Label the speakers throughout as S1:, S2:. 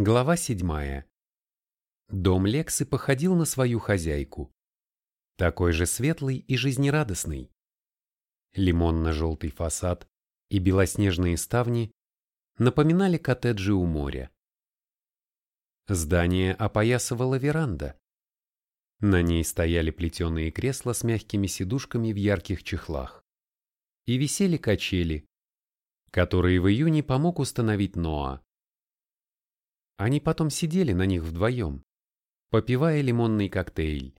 S1: Глава седьмая. Дом Лексы походил на свою хозяйку. Такой же светлый и жизнерадостный. Лимонно-желтый фасад и белоснежные ставни напоминали коттеджи у моря. Здание опоясывала веранда. На ней стояли плетеные кресла с мягкими сидушками в ярких чехлах. И висели качели, которые в июне помог установить Ноа. Они потом сидели на них вдвоем, попивая лимонный коктейль.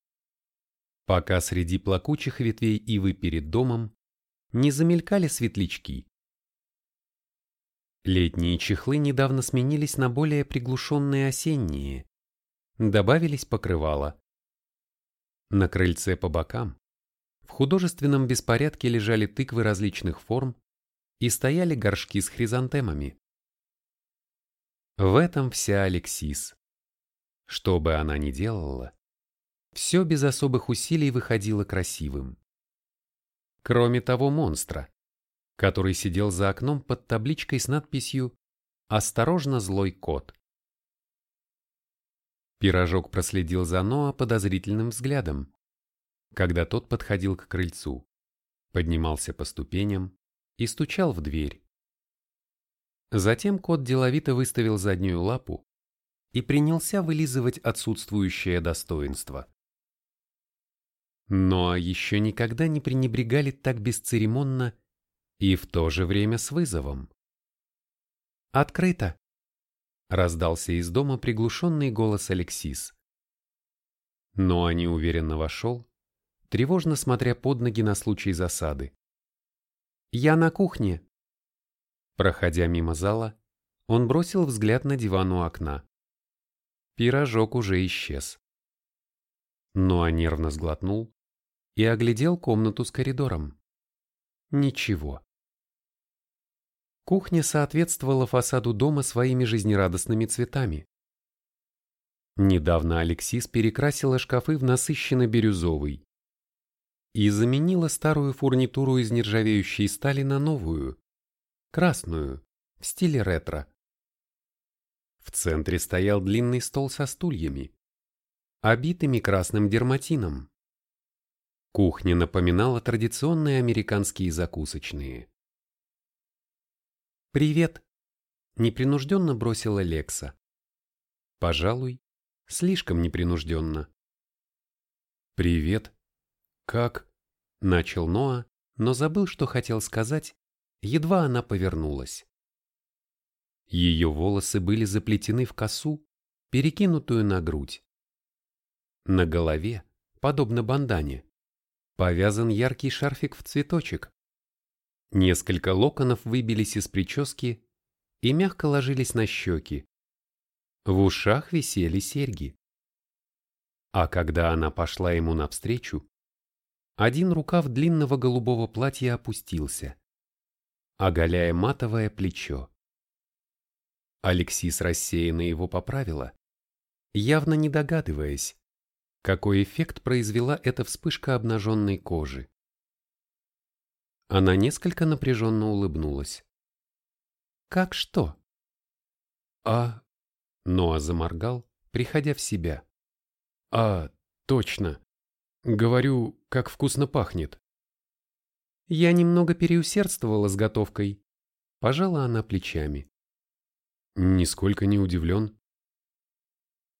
S1: Пока среди плакучих ветвей ивы перед домом не замелькали светлячки. Летние чехлы недавно сменились на более приглушенные осенние. Добавились покрывала. На крыльце по бокам в художественном беспорядке лежали тыквы различных форм и стояли горшки с хризантемами. В этом вся Алексис. Что бы она ни делала, все без особых усилий выходило красивым. Кроме того монстра, который сидел за окном под табличкой с надписью «Осторожно, злой кот». Пирожок проследил за Ноа подозрительным взглядом, когда тот подходил к крыльцу, поднимался по ступеням и стучал в дверь. Затем кот деловито выставил заднюю лапу и принялся вылизывать отсутствующее достоинство. Но еще никогда не пренебрегали так бесцеремонно и в то же время с вызовом. «Открыто!» — раздался из дома приглушенный голос Алексис. Но они уверенно вошел, тревожно смотря под ноги на случай засады. «Я на кухне!» Проходя мимо зала, он бросил взгляд на диван у окна. Пирожок уже исчез. Но нервно сглотнул и оглядел комнату с коридором. Ничего. Кухня соответствовала фасаду дома своими жизнерадостными цветами. Недавно Алексис перекрасила шкафы в насыщенно-бирюзовый и заменила старую фурнитуру из нержавеющей стали на новую, красную, в стиле ретро. В центре стоял длинный стол со стульями, обитыми красным дерматином. Кухня напоминала традиционные американские закусочные. «Привет!» – непринужденно бросила Лекса. Пожалуй, слишком непринужденно. «Привет! Как?» – начал Ноа, но забыл, что хотел сказать, едва она повернулась. Ее волосы были заплетены в косу, перекинутую на грудь. На голове, подобно бандане, повязан яркий шарфик в цветочек, Несколько локонов выбились из прически и мягко ложились на щеки. В ушах висели серьги. А когда она пошла ему навстречу, один рукав длинного голубого платья опустился, оголяя матовое плечо. Алексис рассеянно его поправила, явно не догадываясь, какой эффект произвела эта вспышка обнаженной кожи. Она несколько напряженно улыбнулась. «Как что?» «А...» Ноа заморгал, приходя в себя. «А, точно. Говорю, как вкусно пахнет». Я немного переусердствовала с готовкой. Пожала она плечами. Нисколько не удивлен.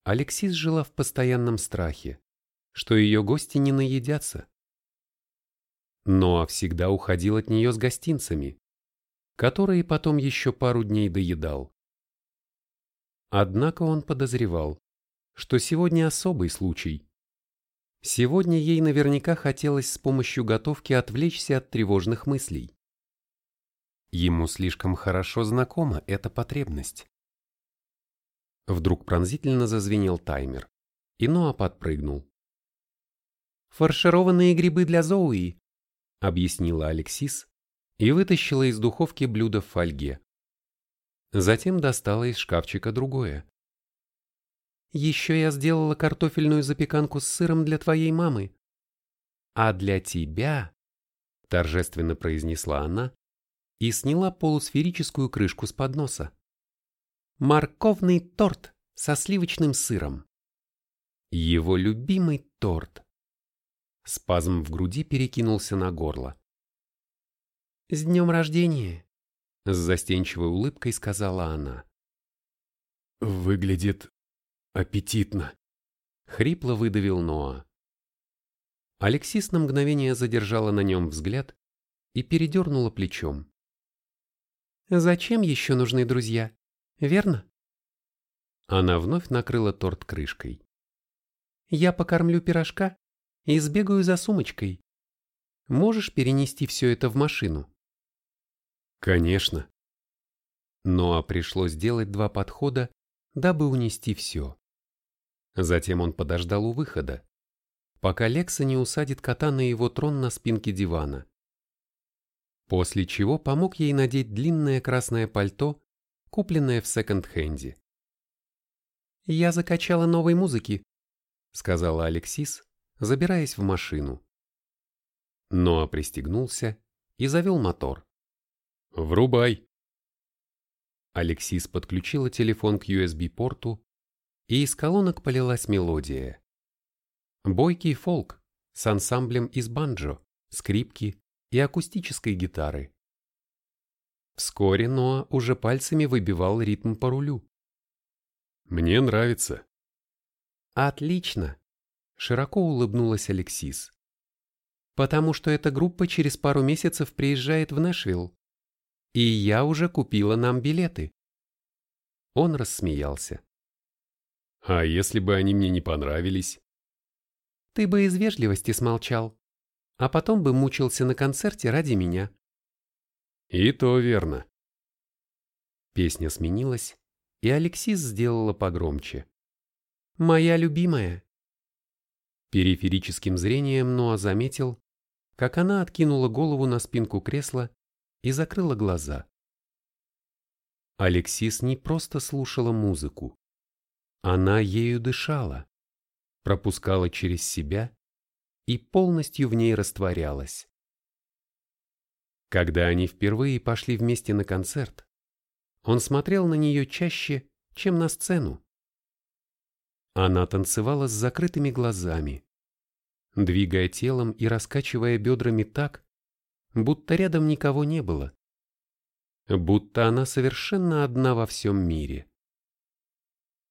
S1: Алексис жила в постоянном страхе, что ее гости не наедятся. Ноа всегда уходил от нее с гостинцами, которые потом еще пару дней доедал. Однако он подозревал, что сегодня особый случай. Сегодня ей наверняка хотелось с помощью готовки отвлечься от тревожных мыслей. Ему слишком хорошо знакома эта потребность. Вдруг пронзительно зазвенел таймер, и Ноа подпрыгнул. «Фаршированные грибы для Зоуи!» объяснила Алексис и вытащила из духовки блюдо в фольге. Затем достала из шкафчика другое. «Еще я сделала картофельную запеканку с сыром для твоей мамы. А для тебя...» — торжественно произнесла она и сняла полусферическую крышку с подноса. Морковный торт со сливочным сыром. Его любимый торт. Спазм в груди перекинулся на горло. «С днем рождения!» С застенчивой улыбкой сказала она.
S2: «Выглядит аппетитно!»
S1: Хрипло выдавил Ноа. Алексис на мгновение задержала на нем взгляд и передернула плечом. «Зачем еще нужны друзья? Верно?» Она вновь накрыла торт крышкой. «Я покормлю пирожка и сбегаю за сумочкой. Можешь перенести все это в машину?»
S2: «Конечно».
S1: Ноа пришлось сделать два подхода, дабы унести все. Затем он подождал у выхода, пока Лекса не усадит кота на его трон на спинке дивана. После чего помог ей надеть длинное красное пальто, купленное в секонд-хенде. «Я закачала новой музыки», — сказала Алексис, забираясь в машину. Ноа пристегнулся и завел мотор.
S2: «Врубай!»
S1: Алексис подключила телефон к USB-порту, и из колонок полилась мелодия. Бойкий фолк с ансамблем из банджо, скрипки и акустической гитары. Вскоре Ноа уже пальцами выбивал ритм по рулю.
S2: «Мне нравится».
S1: «Отлично!» – широко улыбнулась Алексис. «Потому что эта группа через пару месяцев приезжает в Нэшвилл. И я уже купила нам билеты». Он рассмеялся.
S2: «А если бы они мне не понравились?»
S1: «Ты бы из вежливости смолчал, а потом бы мучился на концерте ради меня».
S2: «И то верно».
S1: Песня сменилась, и Алексис сделала погромче. «Моя любимая». Периферическим зрением Ноа заметил, как она откинула голову на спинку кресла и закрыла глаза. Алексис не просто слушала музыку. Она ею дышала, пропускала через себя и полностью в ней растворялась. Когда они впервые пошли вместе на концерт, он смотрел на нее чаще, чем на сцену. Она танцевала с закрытыми глазами, двигая телом и раскачивая бедрами так, будто рядом никого не было. Будто она совершенно одна во всем мире.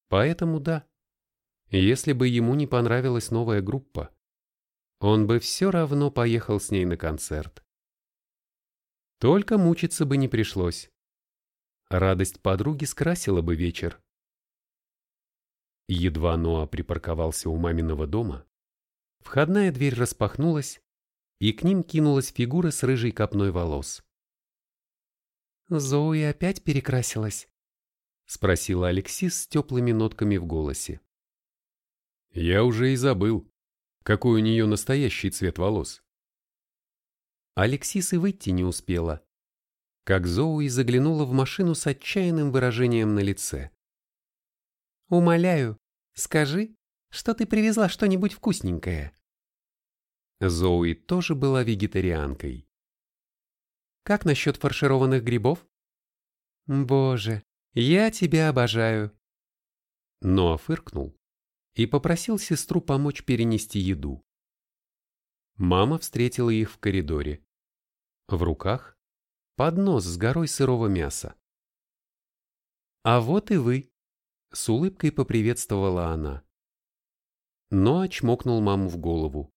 S1: Поэтому да, если бы ему не понравилась новая группа, он бы все равно поехал с ней на концерт. Только мучиться бы не пришлось. Радость подруги скрасила бы вечер. Едва Ноа припарковался у маминого дома, входная дверь распахнулась, и к ним кинулась фигура с рыжей копной волос. «Зои опять перекрасилась?» — спросила Алексис с теплыми нотками в голосе.
S2: «Я уже и забыл, какой у нее настоящий цвет волос».
S1: Алексис и выйти не успела, как Зоуи заглянула в машину с отчаянным выражением на лице. «Умоляю, скажи, что ты привезла что-нибудь вкусненькое». Зоуи тоже была вегетарианкой. «Как насчет фаршированных грибов?» «Боже, я тебя обожаю!» Ноа фыркнул и попросил сестру помочь перенести еду. Мама встретила их в коридоре. В руках поднос с горой сырого мяса. «А вот и вы!» — с улыбкой поприветствовала она. Ноа чмокнул маму в голову.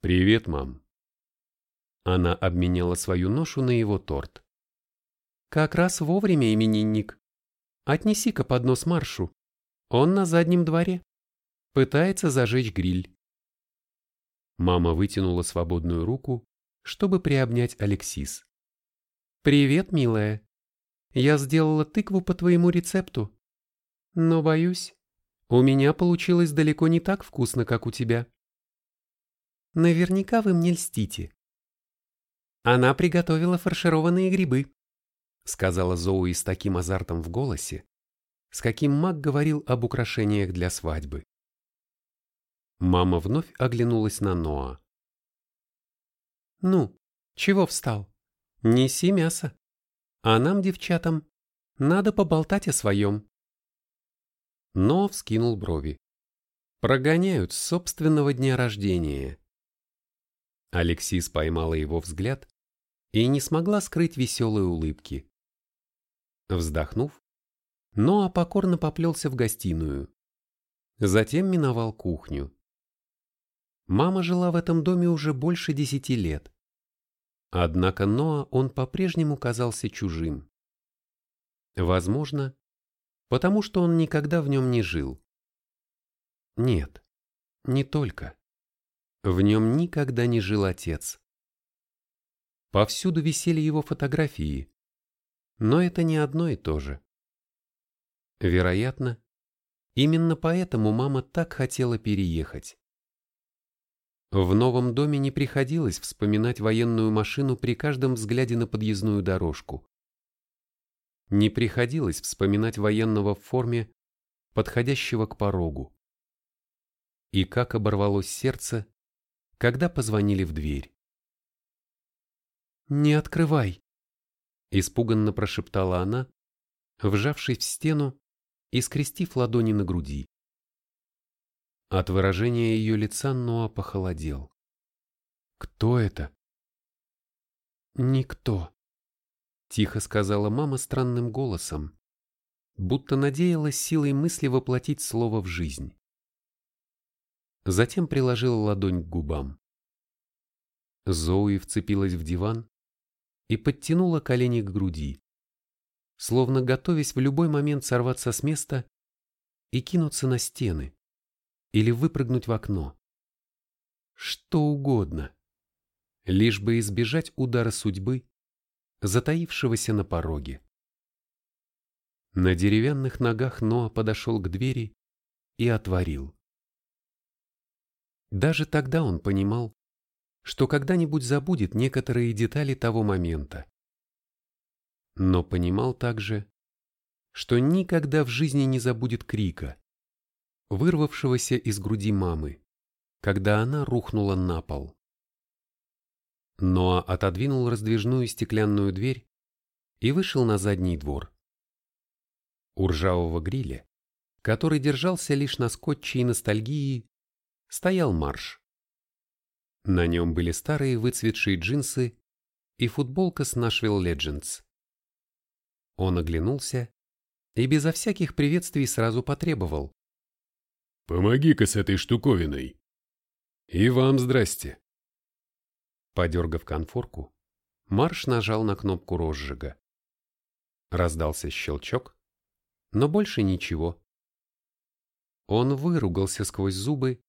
S2: «Привет, мам».
S1: Она обменяла свою ношу на его торт. «Как раз вовремя, именинник. Отнеси-ка поднос Маршу. Он на заднем дворе. Пытается зажечь гриль». Мама вытянула свободную руку, чтобы приобнять Алексис. «Привет, милая. Я сделала тыкву по твоему рецепту. Но, боюсь, у меня получилось далеко не так вкусно, как у тебя». Наверняка вы мне льстите. Она приготовила фаршированные грибы, сказала Зоуи с таким азартом в голосе, с каким Мак говорил об украшениях для свадьбы. Мама вновь оглянулась на Ноа. «Ну, чего встал? Неси мясо. А нам, девчатам, Надо поболтать о своем. Но вскинул брови. Прогоняют с собственного дня рождения. Алексис поймала его взгляд и не смогла скрыть веселой улыбки. Вздохнув, Ноа покорно поплелся в гостиную. Затем миновал кухню. Мама жила в этом доме уже больше десяти лет. Однако Ноа он по-прежнему казался чужим. Возможно, потому что он никогда в нем не жил. Нет, не только. В нем никогда не жил отец. Повсюду висели его фотографии, но это не одно и то же. Вероятно, именно поэтому мама так хотела переехать. В новом доме не приходилось вспоминать военную машину при каждом взгляде на подъездную дорожку. Не приходилось вспоминать военного в форме, подходящего к порогу. И как оборвалось сердце, когда позвонили в дверь. «Не открывай!» – испуганно прошептала она, вжавшись в стену и скрестив ладони на груди. От выражения ее лица Ноа похолодел. «Кто это?» «Никто», — тихо сказала мама странным голосом, будто надеялась силой мысли воплотить слово в жизнь затем приложила ладонь к губам. Зоуи вцепилась в диван и подтянула колени к груди, словно готовясь в любой момент сорваться с места и кинуться на стены или выпрыгнуть в окно. Что угодно, лишь бы избежать удара судьбы, затаившегося на пороге. На деревянных ногах Ноа подошел к двери и отворил. Даже тогда он понимал, что когда-нибудь забудет некоторые детали того момента. Но понимал также, что никогда в жизни не забудет крика, вырвавшегося из груди мамы, когда она рухнула на пол. Ноа отодвинул раздвижную стеклянную дверь и вышел на задний двор. У ржавого гриля, который держался лишь на скотче и ностальгии, стоял марш. На нем были старые выцветшие джинсы и футболка с Nashville Legends. Он оглянулся и безо всяких приветствий сразу потребовал.
S2: «Помоги-ка с этой штуковиной!» «И вам здрасте!»
S1: Подергав конфорку, Марш нажал на кнопку розжига. Раздался щелчок, но больше ничего. Он выругался сквозь зубы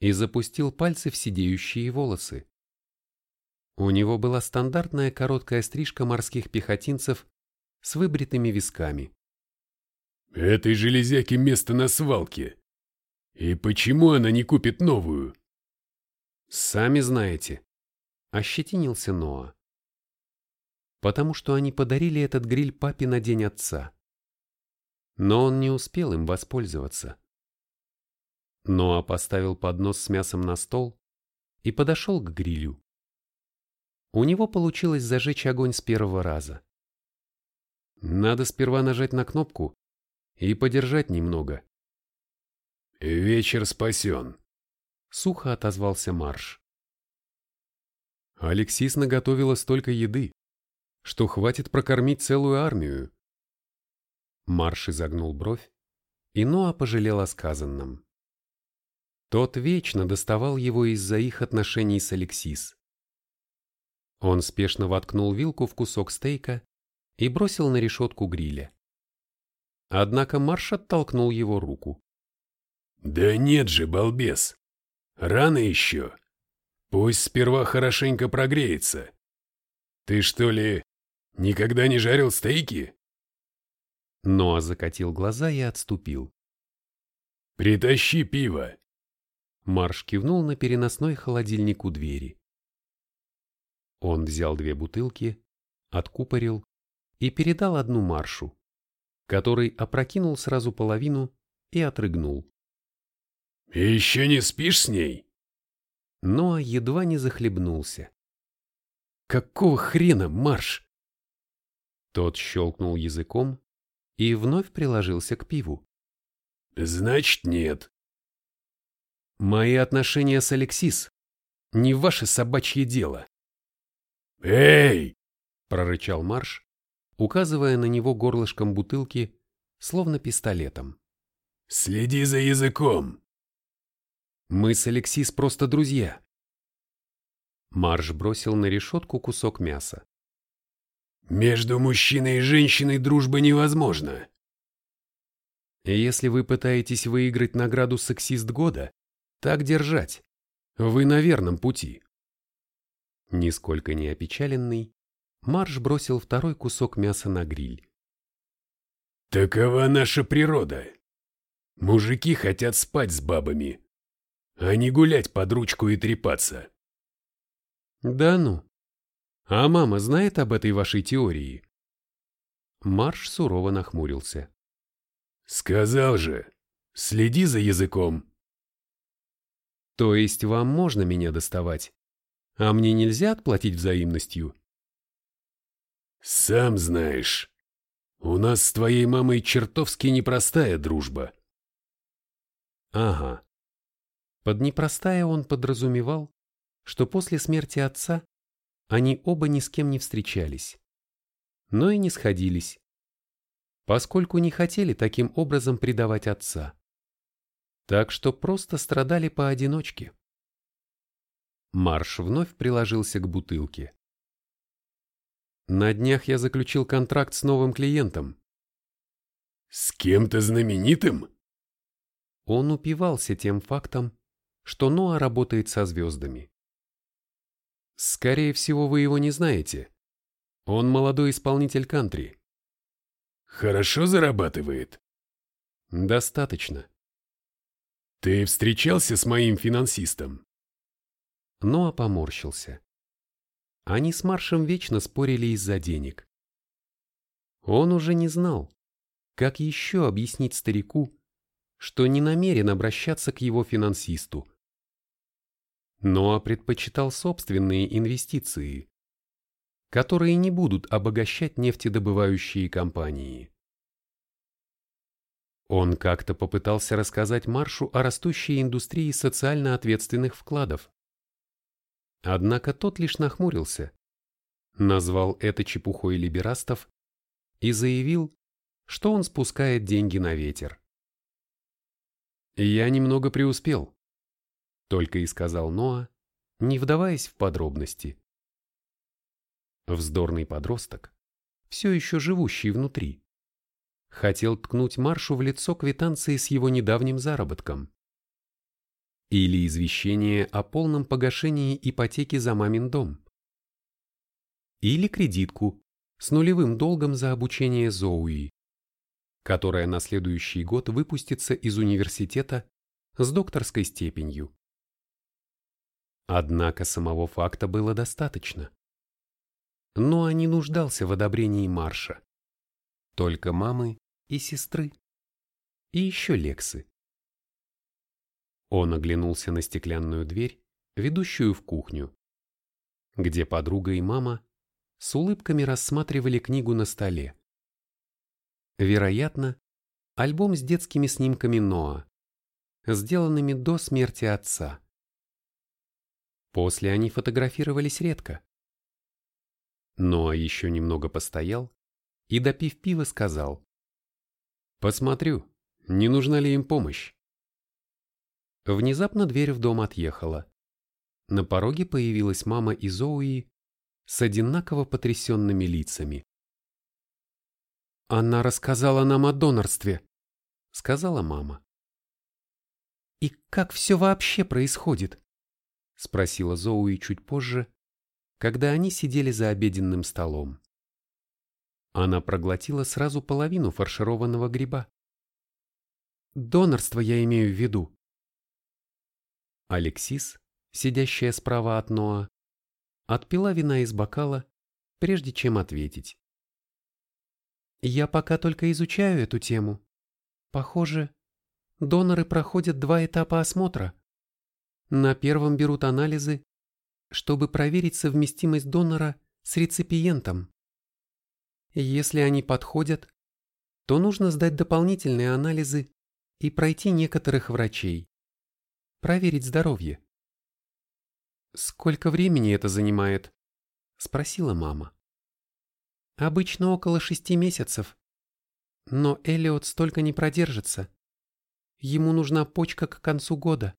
S1: и запустил пальцы в сидеющие волосы. У него была стандартная короткая стрижка морских пехотинцев с выбритыми висками.
S2: «Этой железяке место на свалке. И почему она не купит новую?»
S1: «Сами знаете», — ощетинился Ноа. «Потому что они подарили этот гриль папе на день отца. Но он не успел им воспользоваться. Ноа поставил поднос с мясом на стол и подошел к грилю. У него получилось зажечь огонь с первого раза. Надо сперва нажать на кнопку и подержать немного.
S2: «Вечер спасен», —
S1: сухо отозвался Марш. Алексис наготовила столько еды, что хватит прокормить целую армию. Марш изогнул бровь, и Ноа пожалел о сказанном. Тот вечно доставал его из-за их отношений с Алексис. Он спешно воткнул вилку в кусок стейка и бросил на решетку гриля. Однако Марш оттолкнул его руку.
S2: «Да нет же, балбес! Рано еще! Пусть сперва хорошенько прогреется! Ты что ли никогда не жарил стейки?»
S1: Ноа закатил глаза и отступил.
S2: «Притащи пиво!»
S1: Марш кивнул на переносной холодильник у двери. Он взял две бутылки, откупорил и передал одну Маршу, который опрокинул сразу половину и отрыгнул.
S2: «Еще не спишь с ней?»
S1: Но едва не захлебнулся. «Какого хрена, Марш?» Тот щелкнул языком и вновь приложился к пиву.
S2: Значит, нет.
S1: Мои отношения с Алексис не ваше собачье дело.
S2: Эй!
S1: прорычал Марш, указывая на него горлышком бутылки, словно пистолетом.
S2: Следи за языком.
S1: Мы с Алексис просто друзья. Марш бросил на решетку кусок мяса.
S2: Между мужчиной и женщиной дружба невозможна.
S1: Если вы пытаетесь выиграть награду «Сексист года», так держать. Вы на верном пути. Нисколько не опечаленный, Марш бросил второй кусок мяса на гриль.
S2: Такова наша природа. Мужики хотят спать с бабами, а не гулять под ручку и трепаться.
S1: Да ну. А мама знает об этой вашей теории? Марш сурово нахмурился.
S2: Сказал же, следи за языком.
S1: То есть вам можно меня доставать, а мне нельзя отплатить взаимностью?
S2: Сам знаешь, у нас с твоей мамой чертовски непростая дружба.
S1: Ага. Под непростая он подразумевал, что после смерти отца они оба ни с кем не встречались, но и не сходились поскольку не хотели таким образом предавать отца. Так что просто страдали поодиночке. Марш вновь приложился к бутылке. На днях я заключил контракт с новым клиентом.
S2: С кем-то знаменитым?
S1: Он упивался тем фактом, что Ноа работает со звездами. Скорее всего, вы его не знаете. Он молодой исполнитель кантри.
S2: Хорошо зарабатывает?
S1: Достаточно.
S2: Ты встречался с моим финансистом?
S1: Ноа поморщился. Они с Маршем вечно спорили из-за денег. Он уже не знал, как еще объяснить старику, что не намерен обращаться к его финансисту. Ноа предпочитал собственные инвестиции, которые не будут обогащать нефтедобывающие компании. Он как-то попытался рассказать Маршу о растущей индустрии социально ответственных вкладов. Однако тот лишь нахмурился, назвал это чепухой либерастов и заявил, что он спускает деньги на ветер. «Я немного преуспел», — только и сказал Ноа, не вдаваясь в подробности. Вздорный подросток, все еще живущий внутри, хотел ткнуть Маршу в лицо квитанции с его недавним заработком. Или извещение о полном погашении ипотеки за мамин дом. Или кредитку с нулевым долгом за обучение Зоуи, которая на следующий год выпустится из университета с докторской степенью. Однако самого факта было достаточно но не нуждался в одобрении Марша. Только мамы и сестры. И еще Лексы. Он оглянулся на стеклянную дверь, ведущую в кухню, где подруга и мама с улыбками рассматривали книгу на столе. Вероятно, альбом с детскими снимками Ноа, сделанными до смерти отца. После они фотографировались редко. Но еще немного постоял и, допив пива, сказал. «Посмотрю, не нужна ли им помощь». Внезапно дверь в дом отъехала. На пороге появилась мама и Зоуи с одинаково потрясенными лицами. «Она рассказала нам о донорстве», — сказала мама. «И как все вообще происходит?» — спросила Зоуи чуть позже, когда они сидели за обеденным столом. Она проглотила сразу половину фаршированного гриба. Донорство я имею в виду. Алексис, сидящая справа от Ноа, отпила вина из бокала, прежде чем ответить. Я пока только изучаю эту тему. Похоже, доноры проходят два этапа осмотра. На первом берут анализы чтобы проверить совместимость донора с реципиентом. Если они подходят, то нужно сдать дополнительные анализы и пройти некоторых врачей. Проверить здоровье. «Сколько времени это занимает?» – спросила мама. «Обычно около шести месяцев. Но Элиот столько не продержится. Ему нужна почка к концу года».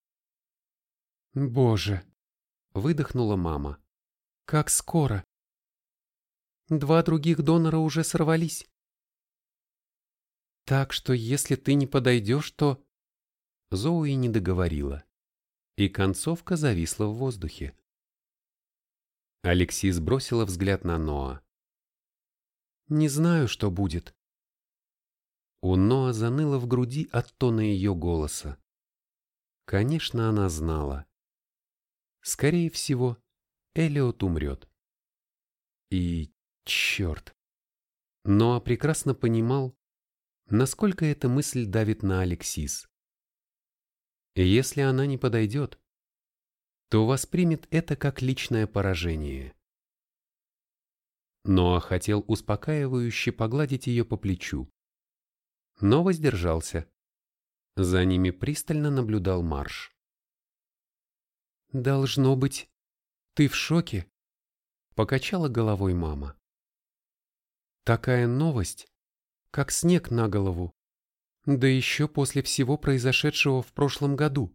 S1: «Боже!» – выдохнула мама. «Как скоро!» Два других донора уже сорвались. Так что если ты не подойдешь, то... Зоуи не договорила, и концовка зависла в воздухе. Алексис бросила взгляд на Ноа. «Не знаю, что будет». У Ноа заныло в груди от тона ее голоса. Конечно, она знала. Скорее всего, Элиот умрет. И черт. Ноа прекрасно понимал, насколько эта мысль давит на Алексис. Если она не подойдет, то воспримет это как личное поражение. Ноа хотел успокаивающе погладить ее по плечу, но воздержался. За ними пристально наблюдал Марш. «Должно быть, ты в шоке?» — покачала головой мама. «Такая новость как снег на голову. Да еще после всего произошедшего в прошлом году.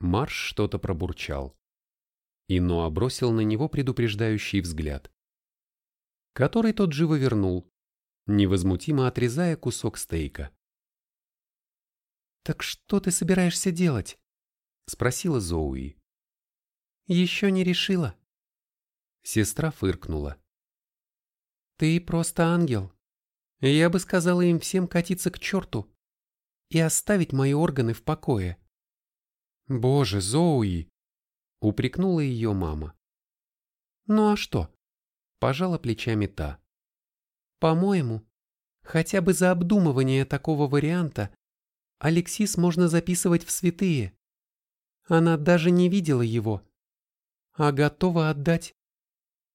S1: Марш что-то пробурчал. И Ноа бросил на него предупреждающий взгляд, который тот живо вернул, невозмутимо отрезая кусок стейка. «Так что ты собираешься делать?» — спросила Зоуи. «Еще не решила». Сестра фыркнула. «Ты просто ангел. Я бы сказала им всем катиться к черту и оставить мои органы в покое. Боже, Зоуи! Упрекнула ее мама. Ну а что? Пожала плечами та. По-моему, хотя бы за обдумывание такого варианта Алексис можно записывать в святые. Она даже не видела его, а готова отдать...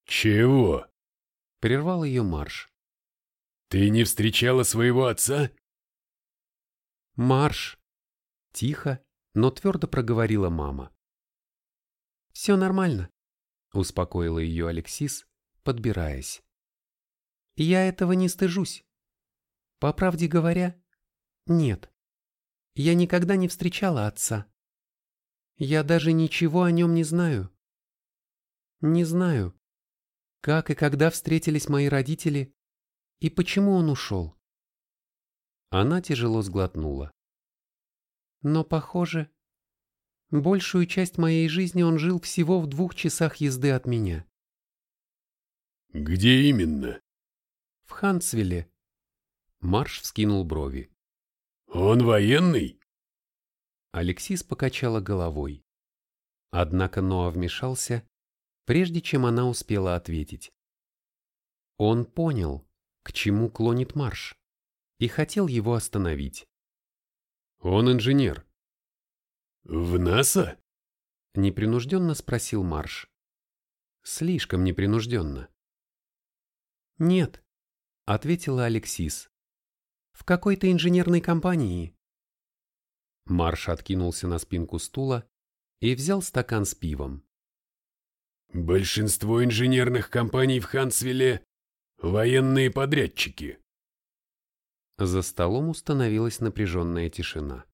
S2: «Чего?» — прервал ее Марш. «Ты не встречала своего отца?»
S1: «Марш!» — тихо, но твердо проговорила мама. «Все нормально», — успокоила ее Алексис, подбираясь. «Я этого не стыжусь. По правде говоря, нет. Я никогда не встречала отца. Я даже ничего о нем не знаю. Не знаю, как и когда встретились мои родители и почему он ушел? Она тяжело сглотнула. Но, похоже, большую часть моей жизни он жил всего в двух часах езды от меня.
S2: «Где именно?»
S1: «В Хансвилле». Марш вскинул брови.
S2: «Он военный?»
S1: Алексис покачала головой. Однако Ноа вмешался, прежде чем она успела ответить. Он понял, к чему клонит марш, и хотел его остановить. «Он инженер».
S2: «В НАСА?»
S1: — непринужденно спросил Марш. Слишком непринужденно. «Нет», — ответила Алексис. «В какой-то инженерной компании». Марш откинулся на спинку стула и взял стакан с пивом.
S2: «Большинство инженерных компаний в Хансвилле Военные подрядчики.
S1: За столом установилась напряженная тишина.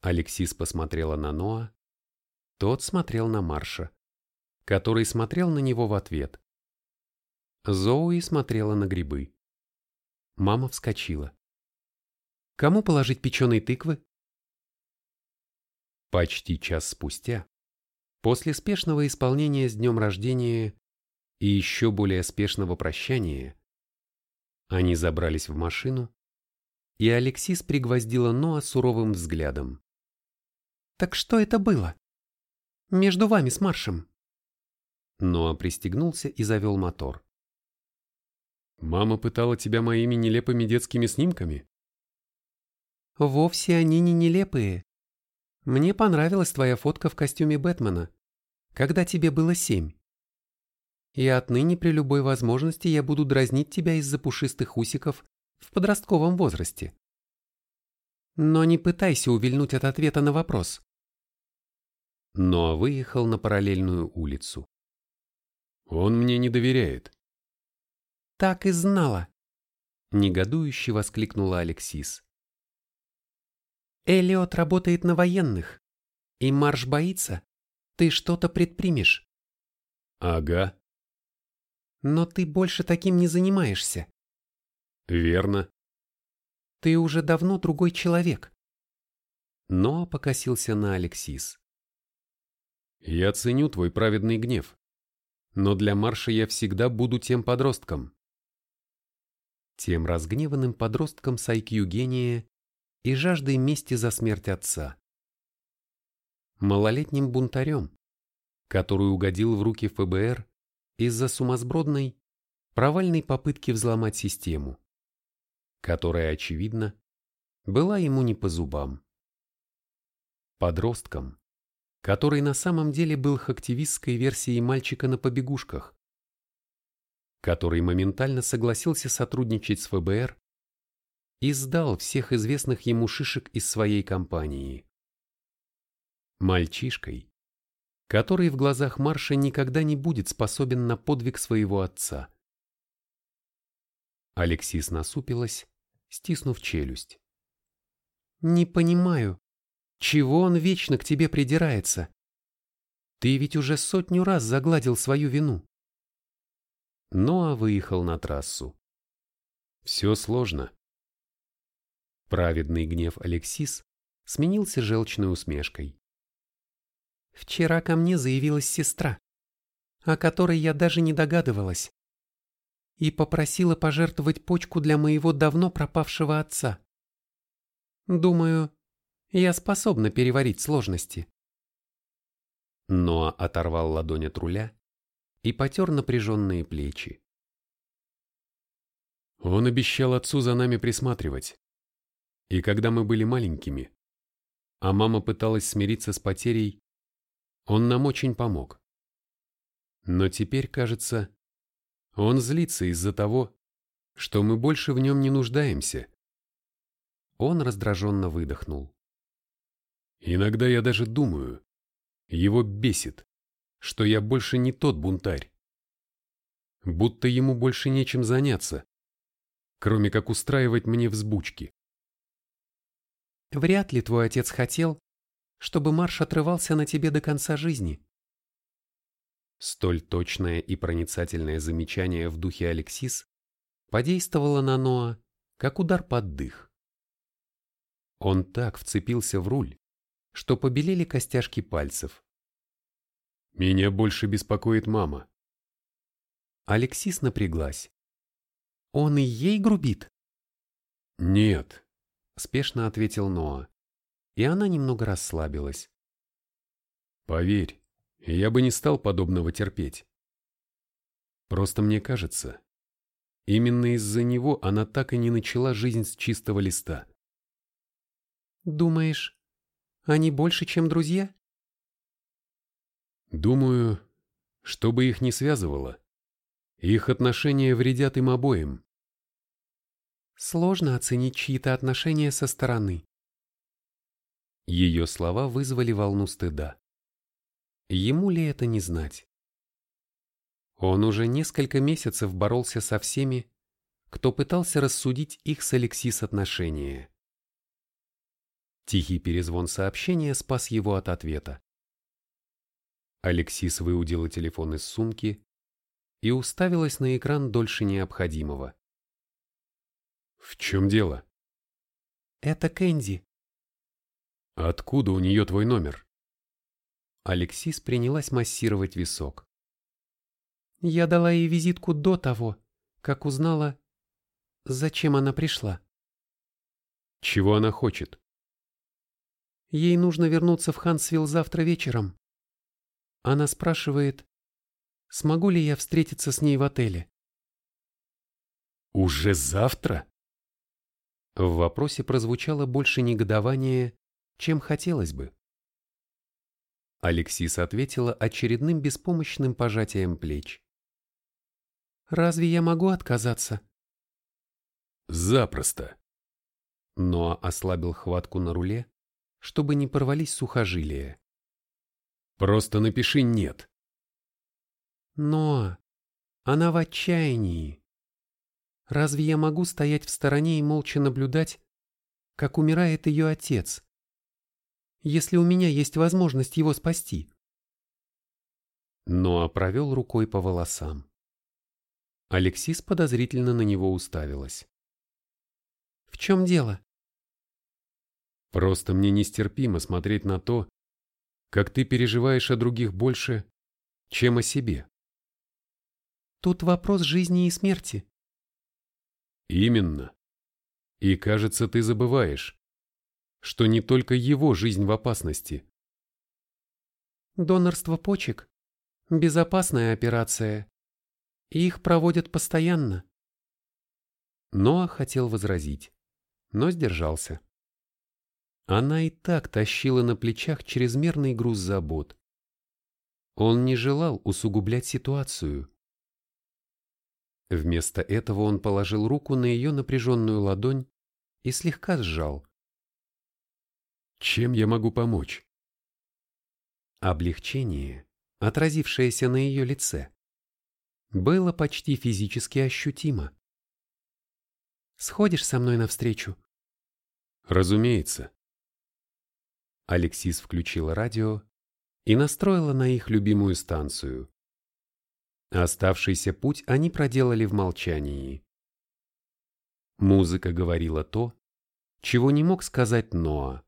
S1: Алексис посмотрела на Ноа. Тот смотрел на Марша, который смотрел на него в ответ. Зоуи смотрела на грибы. Мама вскочила. «Кому положить печеные тыквы?» Почти час спустя, после спешного исполнения с днем рождения и еще более спешного прощания, они забрались в машину, и Алексис пригвоздила Ноа суровым взглядом. «Так что это было? Между вами с Маршем?» Ноа пристегнулся и завел мотор.
S2: «Мама пытала тебя моими нелепыми детскими снимками?»
S1: «Вовсе они не нелепые. Мне понравилась твоя фотка в костюме Бэтмена, когда тебе было семь и отныне при любой возможности я буду дразнить тебя из-за пушистых усиков в подростковом возрасте. Но не пытайся увильнуть от ответа на вопрос. Но выехал на параллельную улицу.
S2: Он мне не доверяет.
S1: Так и знала. Негодующе воскликнула Алексис. Элиот работает на военных, и Марш боится. Ты что-то предпримешь.
S2: Ага.
S1: Но ты больше таким не занимаешься.
S2: Верно.
S1: Ты уже давно другой человек. Но покосился на Алексис.
S2: Я ценю твой праведный гнев. Но для Марша я всегда буду тем подростком.
S1: Тем разгневанным подростком с IQ гения и жаждой мести за смерть отца. Малолетним бунтарем, который угодил в руки ФБР из-за сумасбродной, провальной попытки взломать систему которая, очевидно, была ему не по зубам. Подростком, который на самом деле был активистской версией мальчика на побегушках, который моментально согласился сотрудничать с ФБР и сдал всех известных ему шишек из своей компании. Мальчишкой, который в глазах Марша никогда не будет способен на подвиг своего отца. Алексис насупилась стиснув челюсть. «Не понимаю, чего он вечно к тебе придирается? Ты ведь уже сотню раз загладил свою вину». Ноа выехал на трассу. «Все сложно». Праведный гнев Алексис сменился желчной усмешкой. «Вчера ко мне заявилась сестра, о которой я даже не догадывалась и попросила пожертвовать почку для моего давно пропавшего отца. Думаю, я способна переварить сложности. Ноа оторвал ладонь от руля и потер напряженные плечи.
S2: Он обещал отцу за нами присматривать. И когда мы были маленькими, а мама пыталась смириться с потерей, он нам очень помог. Но теперь, кажется, он злится из-за того, что мы больше в нем не нуждаемся. Он раздраженно выдохнул. Иногда я даже думаю, его бесит, что я больше не тот бунтарь. Будто ему больше нечем заняться, кроме как устраивать мне взбучки.
S1: Вряд ли твой отец хотел, чтобы Марш отрывался на тебе до конца жизни. Столь точное и проницательное замечание в духе Алексис подействовало на Ноа, как удар под дых. Он так вцепился в руль, что побелели костяшки пальцев.
S2: «Меня больше беспокоит мама».
S1: Алексис напряглась. «Он и ей грубит?»
S2: «Нет», —
S1: спешно ответил Ноа, и она немного расслабилась.
S2: «Поверь, я бы не стал подобного терпеть. Просто мне кажется, именно из-за него она так и не начала жизнь с чистого листа.
S1: Думаешь, они больше, чем друзья?
S2: Думаю, что бы их не связывало, их отношения вредят им обоим.
S1: Сложно оценить чьи-то отношения со стороны. Ее слова вызвали волну стыда. Ему ли это не знать? Он уже несколько месяцев боролся со всеми, кто пытался рассудить их с Алексис отношения. Тихий перезвон сообщения спас его от ответа. Алексис выудила телефон из сумки и уставилась на экран дольше необходимого.
S2: «В чем дело?»
S1: «Это Кэнди».
S2: «Откуда у нее твой номер?»
S1: Алексис принялась массировать висок. Я дала ей визитку до того, как узнала, зачем она пришла.
S2: Чего она хочет?
S1: Ей нужно вернуться в Хансвилл завтра вечером. Она спрашивает, смогу ли я встретиться с ней в отеле.
S2: Уже завтра?
S1: В вопросе прозвучало больше негодования, чем хотелось бы. Алексис ответила очередным беспомощным пожатием плеч. «Разве я могу отказаться?»
S2: Запросто.
S1: Ноа ослабил хватку на руле, чтобы не порвались сухожилия.
S2: Просто напиши «нет».
S1: Но она в отчаянии. Разве я могу стоять в стороне и молча наблюдать, как умирает ее отец, если у меня есть возможность его спасти? Ноа провел рукой по волосам. Алексис подозрительно на него уставилась. «В чем дело?»
S2: «Просто мне нестерпимо смотреть на то, как ты переживаешь о других больше, чем о себе».
S1: «Тут вопрос жизни и смерти».
S2: «Именно. И кажется, ты забываешь, что не только его жизнь в опасности».
S1: «Донорство почек – безопасная операция», их проводят постоянно. Ноа хотел возразить, но сдержался. Она и так тащила на плечах чрезмерный груз забот. Он не желал усугублять ситуацию. Вместо этого он положил руку на ее напряженную ладонь и слегка сжал.
S2: «Чем я могу помочь?»
S1: Облегчение, отразившееся на ее лице, было почти физически ощутимо. «Сходишь со мной навстречу?»
S2: «Разумеется».
S1: Алексис включила радио и настроила на их любимую станцию. Оставшийся путь они проделали в молчании. Музыка говорила то, чего не мог сказать Ноа.